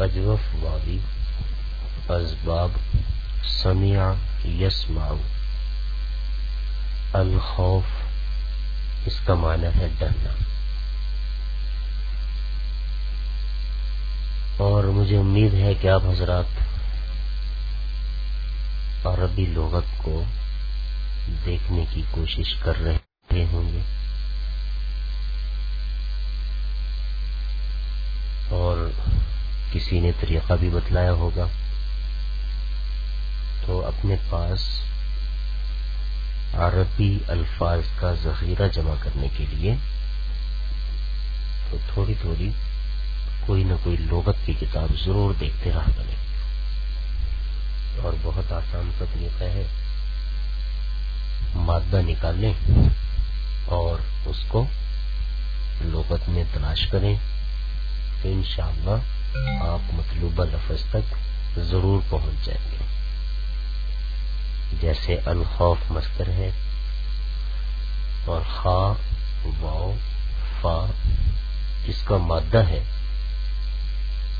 اجوف واوی ازباب سمیع یسمع الخوف، اس کا معنی ہے ڈرنا۔ اور مجھے امید ہے کہ آپ حضرات عربی لغت کو دیکھنے کی کوشش کر رہے ہوں گے۔ اور کسی نے طریقہ بھی بتلایا ہوگا تو اپنے پاس عربی الفاظ کا ذخیرہ جمع کرنے کے لیے تو تھوڑی تھوڑی کوئی نہ کوئی لغت کی کتاب ضرور دیکھتے رہا کریں اور بہت آسان سا طریقہ ہے مادہ نکالیں اور اس کو لغت میں تلاش کریں تو انشاءاللہ آپ مطلوبہ لفظ تک ضرور پہنچ جائیں گے۔ جیسے الخوف مستر ہے اور خا واؤ فا اس کا مادہ ہے،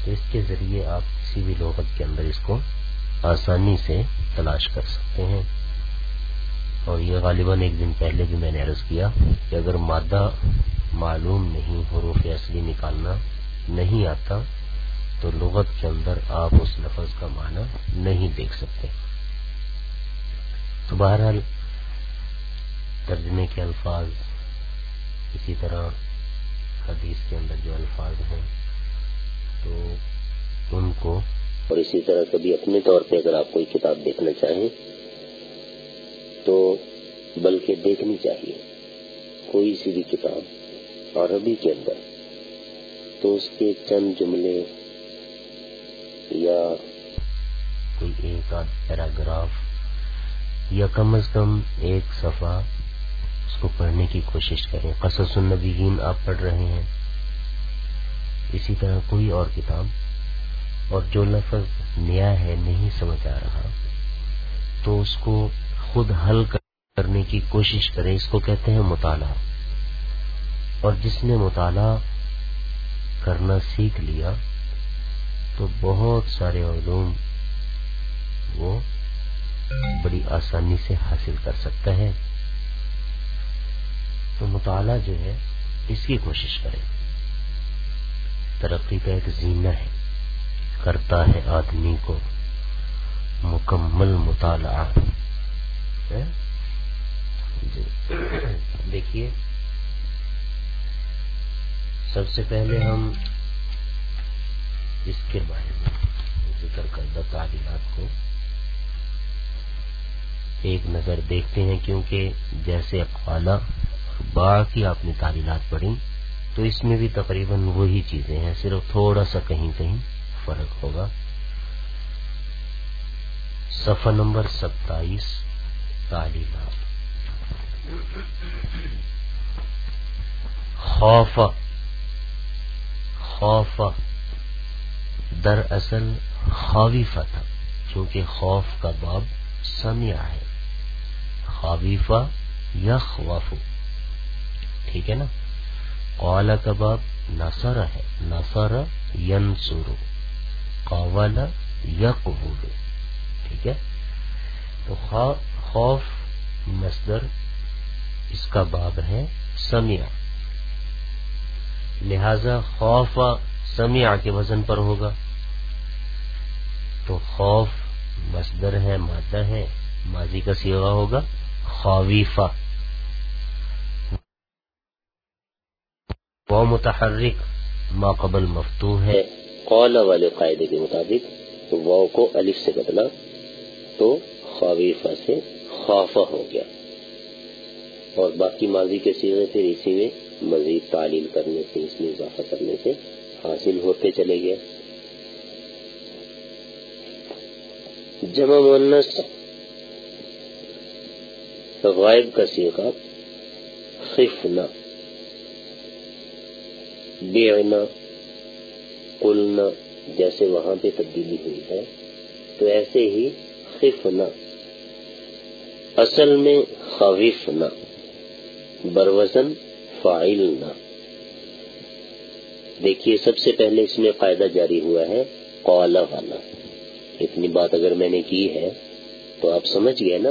تو اس کے ذریعے آپ کسی بھی لغت کے اندر اس کو آسانی سے تلاش کر سکتے ہیں۔ اور یہ غالباً ایک دن پہلے بھی میں نے عرض کیا کہ اگر مادہ معلوم نہیں، حروف اصلی نکالنا نہیں آتا تو لغت کے اندر آپ اس لفظ کا معنی نہیں دیکھ سکتے۔ تو بہرحال ترجمے کے الفاظ اسی طرح حدیث کے اندر جو الفاظ ہیں، تو ان کو اور اسی طرح کبھی اپنے طور پہ اگر آپ کوئی کتاب دیکھنا چاہیں، تو بلکہ دیکھنی چاہیے۔ کوئی سی بھی کتاب عربی کے اندر، تو اس کے چند جملے یا کوئی ایک آدھ پیراگراف یا کم از کم ایک صفحہ اس کو پڑھنے کی کوشش کریں۔ قصص النبیین آپ پڑھ رہے ہیں۔ اسی طرح کوئی اور کتاب۔ اور جو لفظ نیا ہے، نہیں سمجھ آ رہا، تو اس کو خود حل کرنے کی کوشش کریں۔ اس کو کہتے ہیں مطالعہ۔ اور جس نے مطالعہ کرنا سیکھ لیا تو بہت سارے علوم وہ بڑی آسانی سے حاصل کر سکتا ہے۔ تو مطالعہ جو ہے، اس کی کوشش کریں۔ ترقی کا ایک زینہ ہے۔ کرتا ہے آدمی کو مکمل مطالعہ۔ ہاں؟ جی۔ دیکھیے، سب سے پہلے ہم اس کے بارے میں ذکر کردہ تعلیمات کو ایک نظر دیکھتے ہیں، کیونکہ جیسے اقوالا باقی آپ نے تعلیمات پڑھی، تو اس میں بھی تقریباً وہی چیزیں ہیں، صرف تھوڑا سا کہیں کہیں فرق ہوگا۔ صفحہ نمبر ستائیس، تعلیمات۔ خوف خوف در اصل خویفہ تھا کیونکہ خوف کا باب سمیا ہے۔ خویفہ یا خوف ٹھیک ہے نا؟ قال کباب نصر ہے، نصر ینصر قاول یقبول ٹھیک ہے؟ تو خوف مصدر اس کا باب ہے سمیع۔ لہذا خوف سمیع کے وزن پر ہوگا۔ تو خوف مصدر ہے، مادہ ہے، ماضی کا سیوا ہوگا خویفہ وہ متحرک، ما قبل مفتو ہے۔ قول والے قاعدے کے مطابق وہ کو الف سے بدلا تو خویفہ سے خوفہ ہو گیا۔ اور باقی ماضی کے سیرے پھر اسی میں مزید تعلیم کرنے سے، اس میں اضافہ کرنے سے حاصل ہوتے چلے گئے۔ جمع مونس غائب کا سیکھا خفنا، بیعنا، قلنا، جیسے وہاں پہ تبدیلی ہوئی ہے، تو ایسے ہی خفنا۔ اصل میں خوفنا بروزن فائلنا دیکھیے، سب سے پہلے اس میں قاعدہ جاری ہوا ہے قالا والا اتنی بات اگر میں نے کی ہے، تو آپ سمجھ گئے نا؟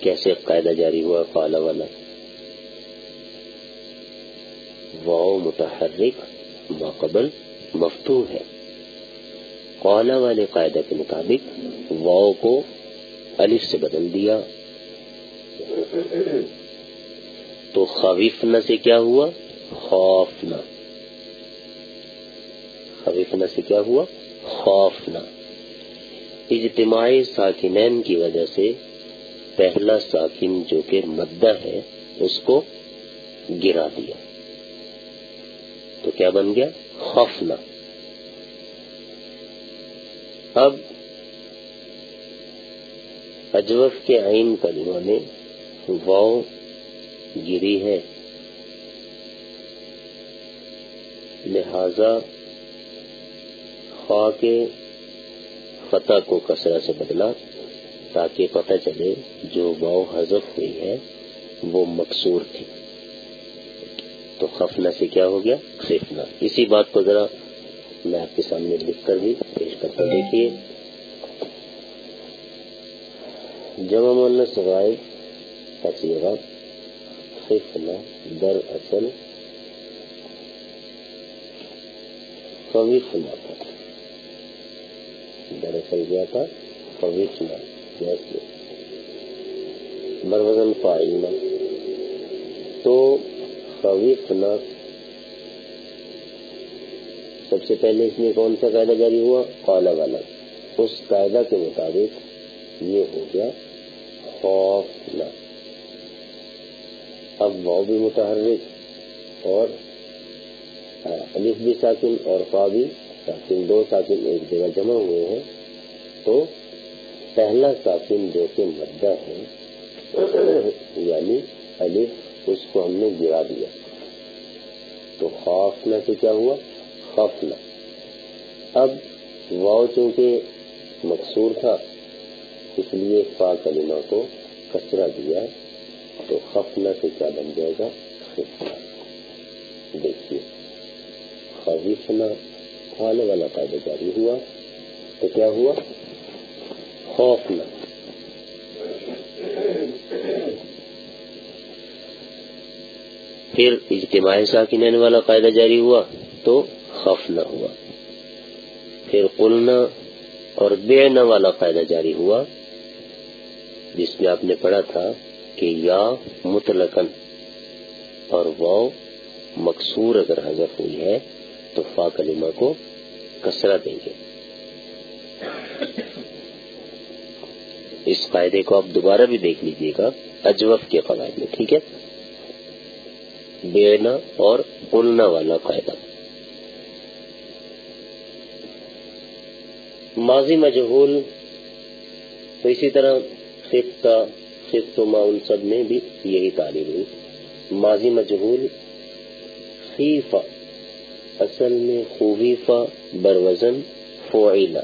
کیسے قاعدہ جاری ہوا قالا والا؟ واؤ متحرک ماقبل مفتو ہے۔ قالا والے قاعدہ کے مطابق واؤ کو الف سے بدل دیا۔ تو خویفنا سے کیا ہوا؟ خوفنا خویفنا سے کیا ہوا؟ خوفنا اجتماعی ساکنین کی وجہ سے پہلا ساکن جو کہ مدہ ہے، اس کو گرا دیا۔ تو کیا بن گیا؟ خوفنا اب اجوف کے آئین کلمہ میں واؤ گری ہے۔ لہذا خواہ کے فتح کو کسرا سے بدلا تاکہ پتہ چلے جو واؤ حذف ہوئی ہے، وہ مقصور تھی۔ تو خفنا سے کیا ہو گیا؟ خفنا اسی بات کو ذرا میں آپ کے سامنے لکھ کر بھی پیش کرتا دیکھیے، جمع مولنا سوائے تصیرہ خفنا در اصل، فویفنا تھا دراصل کیا تھا فویفنا جیسے بروزن فائلنا تو فویفنا سب سے پہلے اس میں کون سا قاعدہ جاری ہوا قالا والا اس قاعدہ کے مطابق یہ ہو گیا خوفنا اب واؤ بھی متحرک اور الف بھی ساکن اور فا بھی ساکن دو ساکن ایک جگہ جمع ہوئے ہیں، تو پہلا ساکن جو کہ مدہ ہے یعنی الف، اس کو ہم نے گرا دیا۔ تو خوفنا سے کیا ہوا؟ خوفنا اب واؤ چونکہ مقصور تھا، اس لیے فا کلمہ کو کچرا دیا، تو خفنا سے کیا بن جائے گا؟ خفنا دیکھیے خوفنا کھانے والا قاعدہ جاری ہوا تو کیا ہوا؟ خوفنا پھر اجتماعی ساکنین والا قاعدہ جاری ہوا تو خفنا ہوا۔ پھر قلنا اور بینا والا قاعدہ جاری ہوا جس میں آپ نے پڑھا تھا کہ یا مطلقن اور واؤ مقصور اگر حضرت ہوئی ہے تو فا کلمہ کو کسرا دیں گے۔ اس قاعدے کو آپ دوبارہ بھی دیکھ لیجیے گا، اجوف کے قواعد میں، ٹھیک ہے؟ بینا اور بولنا والا قاعدہ۔ ماضی مجہول، تو اسی طرح خطہ خط و معاون سب میں بھی یہی تعلیم ہوئی۔ ماضی مجہول، خیفہ۔ اصل میں خویفہ بروزن فعیلا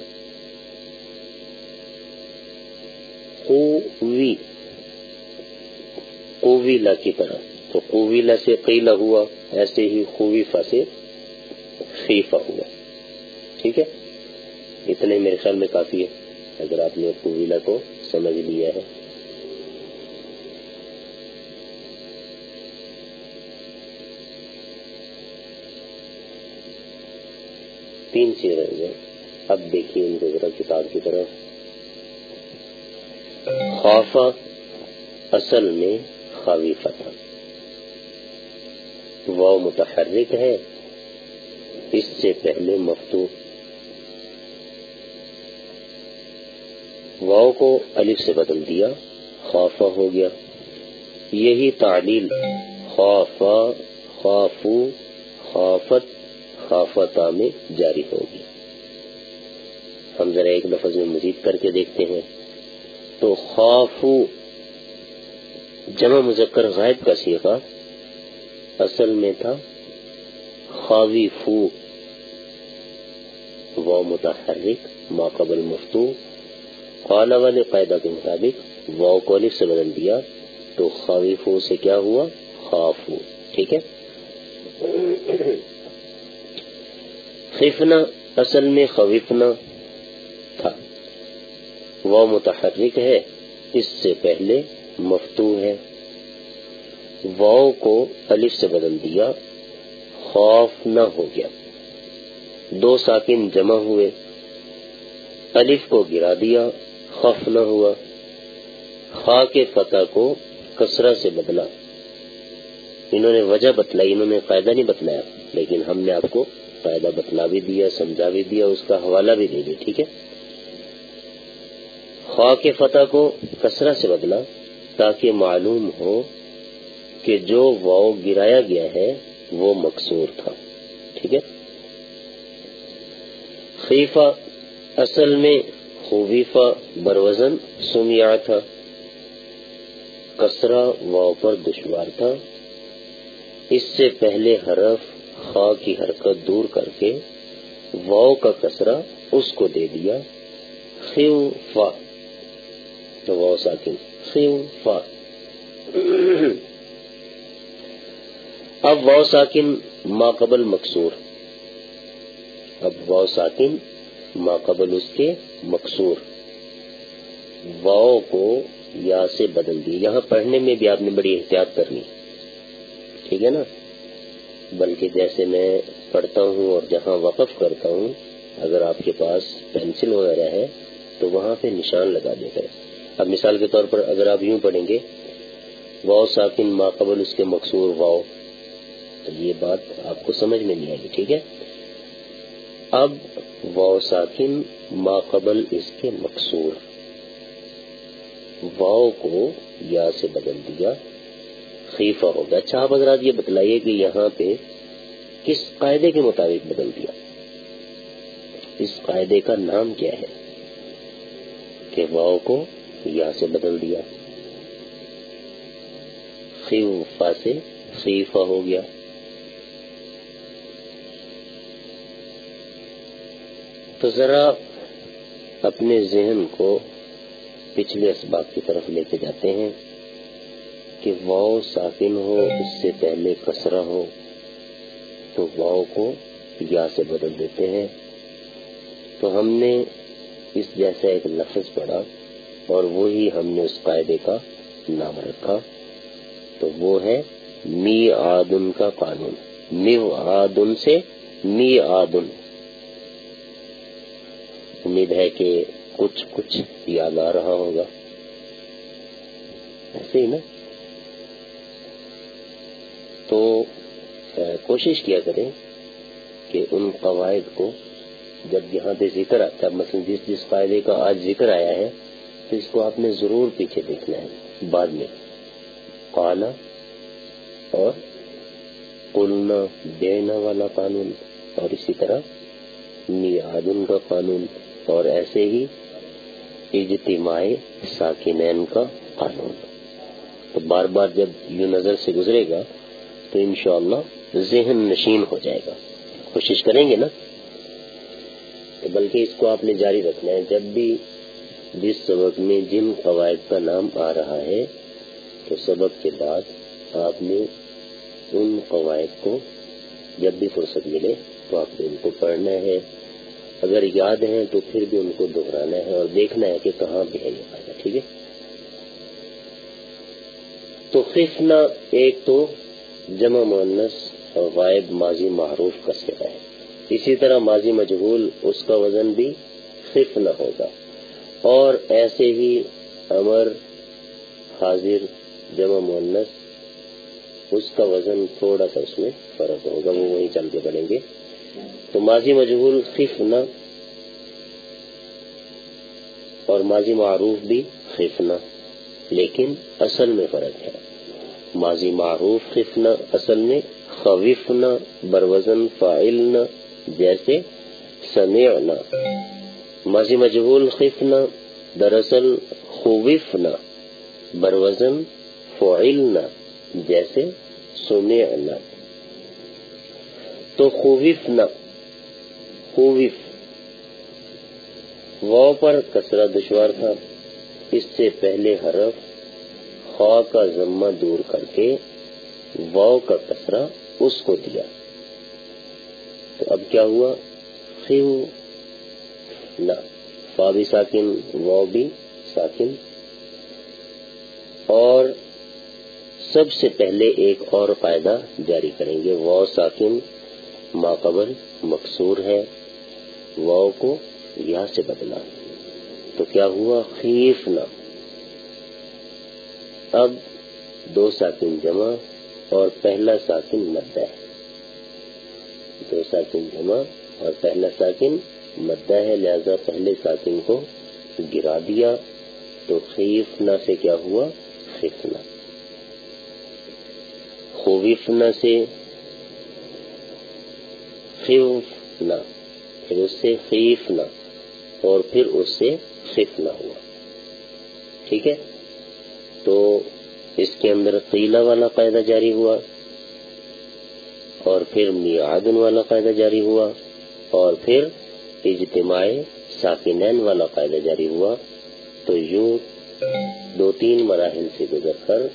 خوی قویلا کی طرح۔ تو قویلا سے قیلا ہوا، ایسے ہی خویفہ سے خیفہ ہوا۔ ٹھیک ہے؟ اتنے میرے خیال میں کافی ہے۔ اگر آپ نے قویلا کو سمجھ لیا ہے۔ تین چیز رہ گئے اب دیکھیے ان کو ذرا کتاب کی طرف۔ خوفا اصل میں خاویفہ تھا وہ متحرک ہے۔ اس سے پہلے مفتو واؤ کو الف سے بدل دیا۔ خوفا ہو گیا۔ یہی تعلیل۔ خوفا خوافو خوافت خافتا میں جاری ہوگی۔ ہم ذرا ایک لفظ میں مزید کر کے دیکھتے ہیں۔ تو خوافو جمع مذکر غائب کا سیکھا اصل میں تھا خاوی فو۔ و متحرک ما قبل مفتو قالا والے قاعدہ کے مطابق واؤ کو الف سے بدل دیا۔ تو خاوی فو سے کیا ہوا؟ خافو ٹھیک ہے؟ خفنا اصل میں خوفنا تھا۔ وہ متحرک ہے، اس سے پہلے مفتو ہے۔ واؤ کو الف سے بدل دیا، خوف نہ ہو گیا۔ دو ساکن جمع ہوئے۔ الف کو گرا دیا، خوف نہ ہوا۔ خا کے فتح کو کسرا سے بدلا۔ انہوں نے وجہ بتلائی، انہوں نے فائدہ نہیں بتلایا، لیکن ہم نے آپ کو فائدہ بتلا بھی دیا، سمجھا بھی دیا، اس کا حوالہ بھی دے دیا، ٹھیک ہے؟ خواہ کے فتح کو کسرا سے بدلا تاکہ معلوم ہو کہ جو واؤ گرایا گیا ہے وہ مقصور تھا، ٹھیک ہے؟ خیفہ اصل میں خوبیفہ بروزن سمیا تھا کسرا واؤ پر دشوار تھا۔ اس سے پہلے حرف خا کی حرکت دور کر کے واؤ کا کسرا اس کو دے دیا۔ خیو فا۔ تو واؤ ساکن۔ خیو فا۔ اب واؤ ساکن ما قبل مقصور۔ اب واؤ ساکن ما قبل اس کے مقصور۔ واؤ کو یا سے بدل دی۔ یہاں پڑھنے میں بھی آپ نے بڑی احتیاط کرنی۔ ٹھیک ہے نا؟ بلکہ جیسے میں پڑھتا ہوں اور جہاں وقف کرتا ہوں، اگر آپ کے پاس پینسل وغیرہ ہے، تو وہاں پہ نشان لگا دے کر اب مثال کے طور پر اگر آپ یوں پڑھیں گے واؤ ساکن ما قبل اس کے مقصور واؤ تو یہ بات آپ کو سمجھ میں نہیں آئے گی، ٹھیک ہے؟ اب واؤ ساکن ما قبل اس کے مقصور واؤ کو یا سے بدل دیا خیفہ ہوگا اچھا آپ حضرات یہ بتلائیے کہ یہاں پہ کس قاعدے کے مطابق بدل دیا؟ اس قاعدے کا نام کیا ہے؟ کہ واؤ کو یا سے بدل دیا۔ خیفہ سے خیفہ ہو گیا۔ تو ذرا اپنے ذہن کو پچھلے اسباب کی طرف لے کے جاتے ہیں۔ کہ واؤ ساکن ہو، اس سے پہلے کسرا ہو۔ تو واؤ کو یا سے بدل دیتے ہیں۔ تو ہم نے اس جیسا ایک لفظ پڑھا اور وہی ہم نے اس قاعدے کا نام رکھا۔ تو وہ ہے می آدن کا قانون۔ می آدن سے می آدن امید ہے کہ کچھ کچھ یاد آ رہا ہوگا۔ ایسے ہی نا؟ تو کوشش کیا کریں کہ ان قواعد کو جب یہاں پہ ذکر آتا ہے، مثلا جس جس قاعدے کا آج ذکر آیا ہے، تو اس کو آپ نے ضرور پیچھے دیکھنا ہے بعد میں۔ کالا اور قلنا، دینا والا قانون، اور اسی طرح میادن کا قانون، اور ایسے ہی اجتماع ساکنین کا قانون۔ تو بار بار جب یوں نظر سے گزرے گا تو انشاءاللہ ذہن نشین ہو جائے گا۔ کوشش کریں گے نا؟ تو بلکہ اس کو آپ نے جاری رکھنا ہے، جب بھی جس سبق میں جن قواعد کا نام آ رہا ہے، تو سبق کے بعد آپ نے ان قواعد کو جب بھی فرصت ملے تو آپ نے ان کو پڑھنا ہے۔ اگر یاد ہے تو پھر بھی ان کو دہرانا ہے اور دیکھنا ہے کہ کہاں بھی ہے یہ فائدہ، ٹھیک ہے؟ تو خفنا ایک تو جمع مونس اور غائب ماضی معروف کا سکا ہے۔ اسی طرح ماضی مجہول، اس کا وزن بھی خف نہ ہوگا۔ اور ایسے ہی امر حاضر جمع مونس اس کا وزن تھوڑا سا اس میں فرق ہوگا، وہ وہیں چل کے پڑیں گے۔ تو ماضی مجہول خفنا اور ماضی معروف بھی خفنا لیکن اصل میں فرق ہے۔ ماضی معروف خفنا اصل میں خوفنا، بروزن فائلنا جیسے سمعنا۔ ماضی مجہول خفنا دراصل خوفنا، بروزن فعلنا جیسے سمعنا۔ تو خوف نہ خوف۔ و پر کسرا دشوار تھا۔ اس سے پہلے حرف خواہ کا ذمہ دور کر کے و کا کسرا اس کو دیا۔ تو اب کیا ہوا؟ خیو۔ نہ فا بھی ساکن و بھی ساکن۔ اور سب سے پہلے ایک اور قاعدہ جاری کریں گے۔ و ساکن ماقبل مقصور ہے۔ و کو یا سے بدلا تو کیا ہوا؟ خیف نہ۔ اب دو ساکن جمع اور پہلا ساکن مدہ۔ ہے دو ساکن جمع اور پہلا ساکن مدہ ہے، لہذا پہلے ساکن کو گرا دیا۔ تو خیفنا سے کیا ہوا؟ خفنا خوفنا سے خفنا پھر اس سے خیفنا اور پھر اس سے خفنا ہوا۔ ٹھیک ہے؟ تو اس کے اندر قیلا والا قاعدہ جاری ہوا اور پھر میعادن والا قاعدہ جاری ہوا اور پھر اجتماع ساکنین والا قاعدہ جاری ہوا تو یوں دو تین مراحل سے گزر کر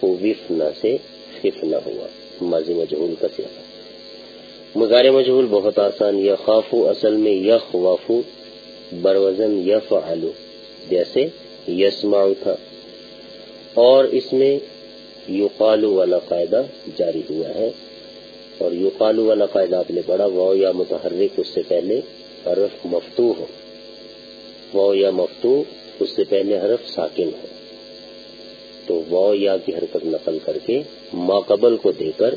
خوفنا سے خفنا ہوا۔ ماضی مجہول کا سیاح مزار مجہول بہت آسان یا خوافو اصل میں یخ وافو بروزن یف آلو جیسے یسما تھا۔ اور اس میں یوقالو والا قاعدہ جاری ہوا ہے۔ اور یوقالو والا قاعدہ آپ نے پڑھا وہ یا متحرک، اس سے پہلے حرف مفتو ہو۔ وہ یا مفتو اس سے پہلے حرف ساکن ہو۔ تو وہ یا کی حرکت نقل کر کے ماقبل کو دے کر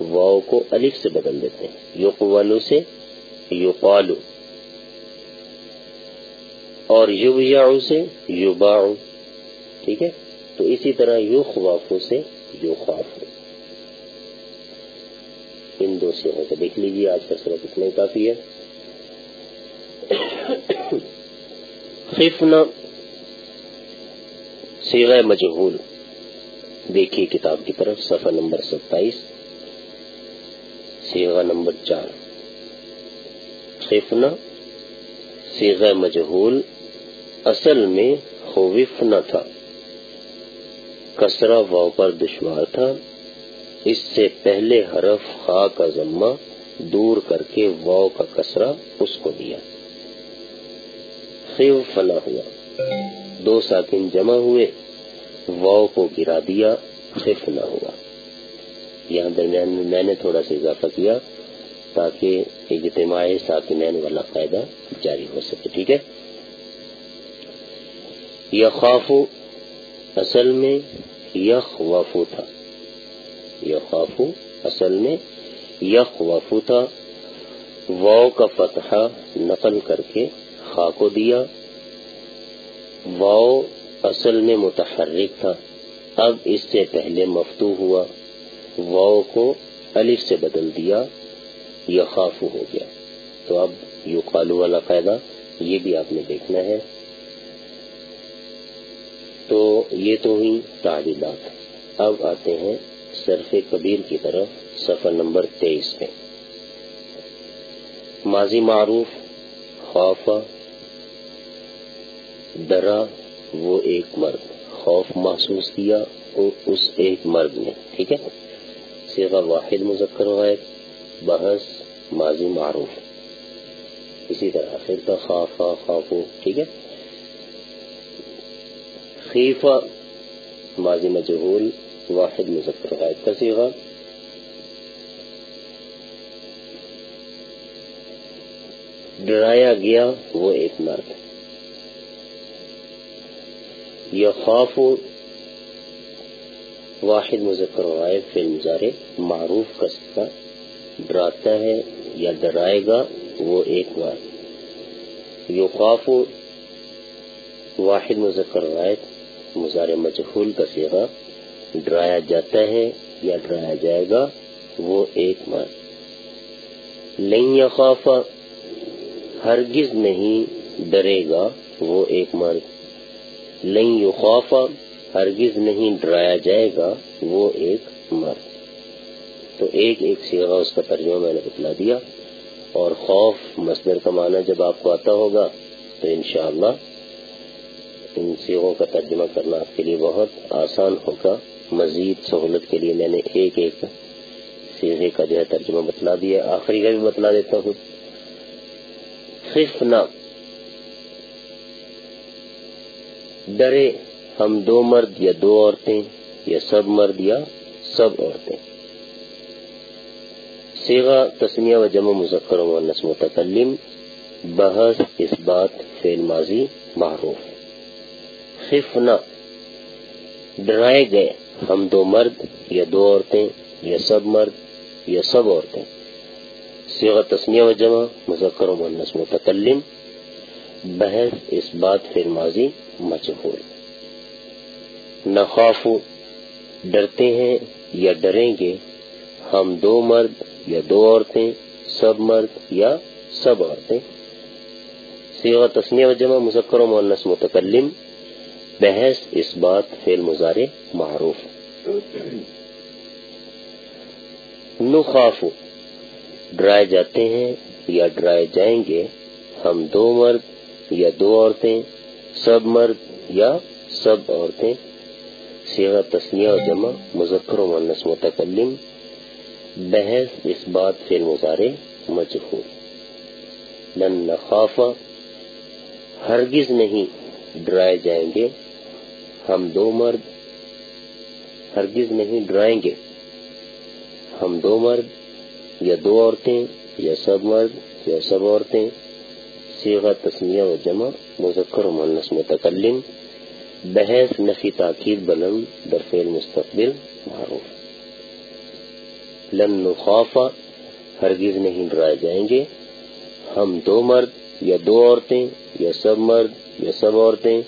واؤ کو الف سے بدل دیتے ہیں۔ یوقوالو سے یوقالو اور یو سے یو ٹھیک ہے؟ تو اسی طرح یو خوافو سے یو خوف ان دو سیروں کو دیکھ لیجیے آج کا سرف اتنا ہی کافی ہے۔ خفنا سیغ مجہول۔ دیکھیے کتاب کی طرف، صفحہ نمبر ستائیس۔ سیغا نمبر چار۔ خفنا سیغ مجہول۔ اصل میں خوفنا تھا۔ کسرا واؤ پر دشوار تھا۔ اس سے پہلے حرف خا کا ضمہ دور کر کے واؤ کا کسرا اس کو دیا۔ خیو فنا ہوا۔ دو ساکن جمع ہوئے۔ واؤ کو گرا دیا۔ خف نہ ہوا۔ یہاں درمیان میں میں نے تھوڑا سا اضافہ کیا تاکہ اجتماع ساکنین والا قاعدہ جاری ہو سکے، ٹھیک ہے؟ یخافو اصل میں یخ وافو تھا یخافو، اصل میں یخ وافو تھا واؤ کا فتحہ نقل کر کے خا کو دیا۔ واؤ اصل میں متحرک تھا، اب اس سے پہلے مفتو ہوا۔ واؤ کو الف سے بدل دیا یا ہو گیا۔ تو اب یو قالو والا قاعدہ، یہ بھی آپ نے دیکھنا ہے۔ تو یہ تو ہوئی تعلیمات۔ اب آتے ہیں صرف کبیر کی طرف سفر نمبر تیئیس پہ۔ ماضی معروف خوف ڈرا وہ ایک مرد۔ خوف محسوس کیا اس ایک مرد نے۔ ٹھیک ہے؟ سیغا واحد مذکر غائب بحث ماضی معروف۔ اسی طرح آخر کا خافا خافو ٹھیک ہے؟ خیفہ، ماضی مجہول، واحد مذکر غائب کا سیغا ڈرایا گیا، وہ ایک مرد۔ یہ خوف واحد مذکر غائب فی المزارے معروف کا سکا ڈراتا ہے یا ڈرائے گا، وہ ایک بار یو خوف واحد مذکر غائب مزار مجہول کا سیغا ڈرایا جاتا ہے یا ڈرایا جائے گا، وہ ایک بار لن یا خوف ہرگز نہیں ڈرے گا، وہ ایک مرد لن یو ہرگز نہیں ڈرایا جائے گا، وہ ایک مرد تو ایک ایک سیغا اس کا ترجمہ میں نے بتلا دیا۔ اور خوف مصدر کا معنی جب آپ کو آتا ہوگا تو انشاءاللہ ان سیغوں کا ترجمہ کرنا آپ کے لیے بہت آسان ہوگا۔ مزید سہولت کے لیے میں نے ایک ایک سیغے کا جو ہے ترجمہ بتلا دیا آخری کا بھی بتلا دیتا ہوں۔ خفنا۔ ڈرے ہم دو مرد یا دو عورتیں یا سب مرد یا سب عورتیں۔ سیغا تسمیہ و جمع مذکر و نسم متکلم بحث اس بات فعل ماضی معروف۔ خفنا ڈرائے گئے ہم دو مرد، یا دو عورتیں، یا سب مرد، یا سب عورتیں۔ سیغ تسمیہ و جمع، مذکر و منس متکلم، بحث اس بات فر ماضی مجبور نخواف ڈرتے ہیں یا ڈریں گے، ہم دو مرد، یا دو عورتیں، سب مرد، یا سب عورتیں۔ سیغ تسمیہ و جمع، مذکر و مونس متکلم بحث اس بات فعل مزارے معروف۔ نخاف ڈرائے جاتے ہیں یا ڈرائے جائیں گے، ہم دو مرد یا دو عورتیں، سب مرد یا سب عورتیں۔ سیغ تسمیہ و جمع، مذکر و مونس متکلم۔ بحث اس بات فعل مزارے مجہور لن نخاف، ہرگز نہیں ڈرائے جائیں گے۔ ہم دو مرد ہرگز نہیں ڈرائیں گے۔ ہم دو مرد یا دو عورتیں یا سب مرد یا سب عورتیں۔ سیغ تسمیہ و جمع، مذکر و منس متکلم۔ بحث، نفی، تاکید، بلند درفیل مستقبل، معروف۔ لن نخافا ہرگز نہیں ڈرائے جائیں گے۔ ہم دو مرد یا دو عورتیں یا سب مرد یا سب عورتیں۔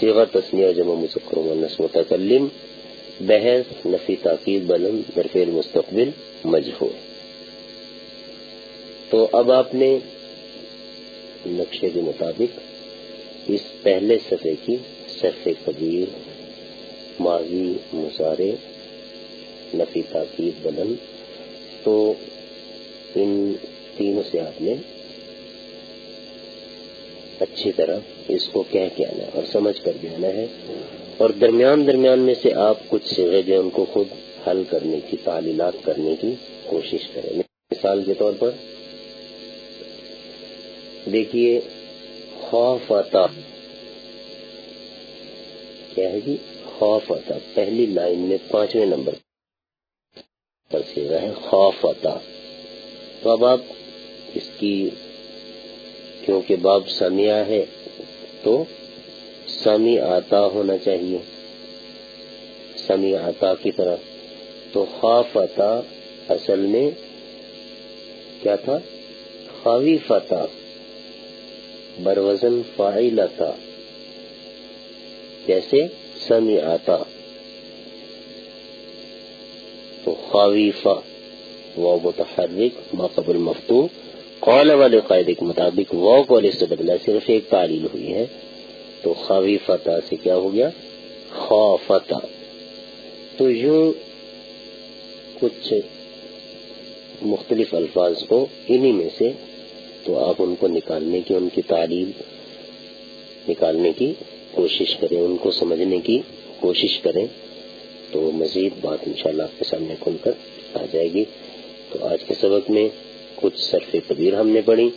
سیغ تسمیہ جمع مسکر منس متکلم، بحث، نفی تاکید بلند درفیل مستقبل مجہور تو اب آپ نے نقشے کے مطابق اس پہلے صفحے کی صرف کبیر ماضی مظاہرے نفی تاکید بلند۔ تو ان تینوں سے آپ نے اچھی طرح اس کو کہہ کے آنا ہے اور سمجھ کر بھی آنا ہے۔ اور درمیان درمیان میں سے آپ کچھ سیغے جو ان کو خود حل کرنے کی تعلیمات کرنے کی کوشش کریں۔ مثال کے طور پر دیکھیے، خوف آتا۔ کیا ہے جی؟ خوف آتا۔ پہلی لائن میں پانچویں نمبر پر سیگا ہے، خوف آتا۔ تو اب آپ اس کی کیونکہ باب سمیع ہے، تو سمی آتا ہونا چاہیے۔ سمی آتا کی طرح۔ تو خوف آتا اصل میں کیا تھا؟ خاوی فتح بروزن فائل جیسے سمی آتا۔ تو خاویفہ وہ متحرک مقبل مفتو قول والے قاعدے کے مطابق وہ والے سے بدلا صرف ایک تعلیل ہوئی ہے، تو خاوی فتح سے کیا ہو گیا؟ فتح تو یوں کچھ مختلف الفاظ کو انہی میں سے، تو آپ ان کو نکالنے کی، ان کی تعلیم نکالنے کی کوشش کریں، ان کو سمجھنے کی کوشش کریں، تو مزید بات انشاءاللہ آپ کے سامنے کھل کر آ جائے گی۔ تو آج کے سبق میں کچھ صرف کبیر ہم نے پڑھی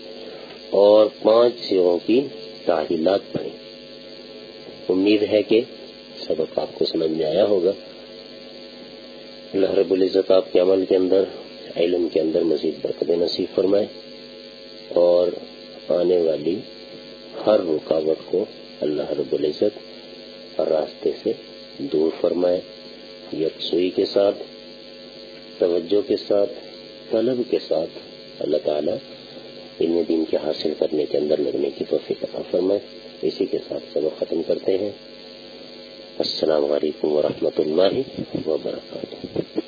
اور پانچ سیغوں کی تاہیلات پڑھی۔ امید ہے کہ سبق آپ کو سمجھ میں آیا ہوگا۔ اللہ رب العزت آپ کے عمل کے اندر، علم کے اندر مزید برکت نصیب فرمائے اور آنے والی ہر رکاوٹ کو اللہ رب العزت راستے سے دور فرمائے، یکسوئی کے ساتھ، توجہ کے ساتھ، طلب کے ساتھ اللہ تعالیٰ علم دین کے حاصل کرنے کے اندر لگنے کی توفیق عطا فرمائے۔ اسی کے ساتھ سبق ختم کرتے ہیں۔ السلام علیکم ورحمۃ اللہ وبرکاتہ۔